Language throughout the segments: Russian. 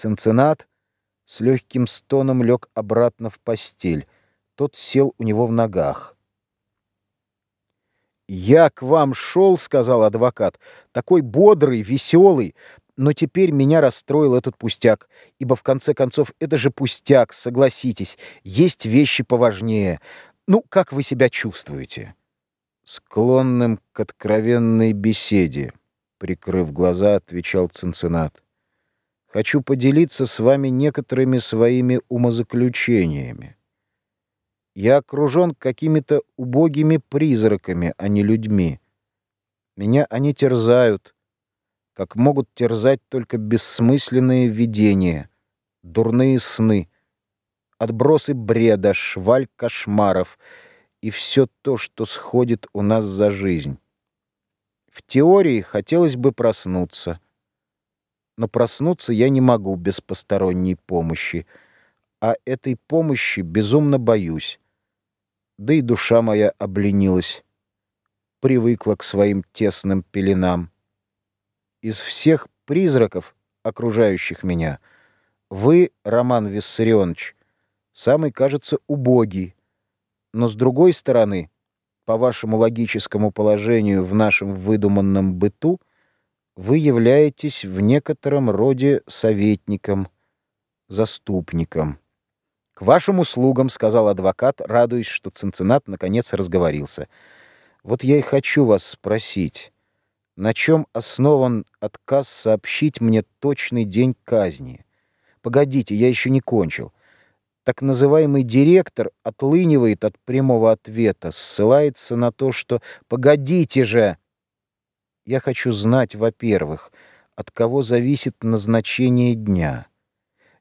Цинциннат с легким стоном лег обратно в постель. Тот сел у него в ногах. «Я к вам шел, — сказал адвокат, — такой бодрый, веселый, но теперь меня расстроил этот пустяк, ибо, в конце концов, это же пустяк, согласитесь, есть вещи поважнее. Ну, как вы себя чувствуете?» Склонным к откровенной беседе, прикрыв глаза, отвечал Цинциннат. «Хочу поделиться с вами некоторыми своими умозаключениями. Я окружен какими-то убогими призраками, а не людьми. Меня они терзают, как могут терзать только бессмысленные видения, дурные сны, отбросы бреда, шваль кошмаров и все то, что сходит у нас за жизнь. В теории хотелось бы проснуться, но проснуться я не могу без посторонней помощи, а этой помощи безумно боюсь. Да и душа моя обленилась, привыкла к своим тесным пеленам. Из всех призраков, окружающих меня, вы, Роман Виссарионович, самый, кажется, убогий, но с другой стороны, по вашему логическому положению в нашем выдуманном быту, вы являетесь в некотором роде советником, заступником. «К вашим услугам», — сказал адвокат, радуясь, что Цинциннат наконец разговорился. «Вот я и хочу вас спросить, на чем основан отказ сообщить мне точный день казни? Погодите, я еще не кончил. Так называемый директор отлынивает от прямого ответа, ссылается на то, что «погодите же!» Я хочу знать, во-первых, от кого зависит назначение дня.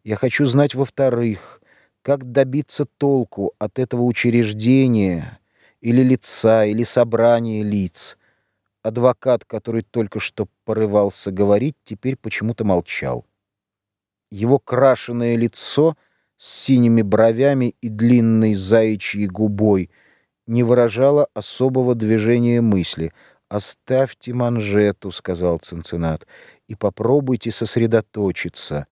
Я хочу знать, во-вторых, как добиться толку от этого учреждения или лица, или собрания лиц? Адвокат, который только что порывался говорить, теперь почему-то молчал. Его крашеное лицо с синими бровями и длинной заячьей губой не выражало особого движения мысли. «Оставьте манжету», — сказал Цинциннат, — «и попробуйте сосредоточиться».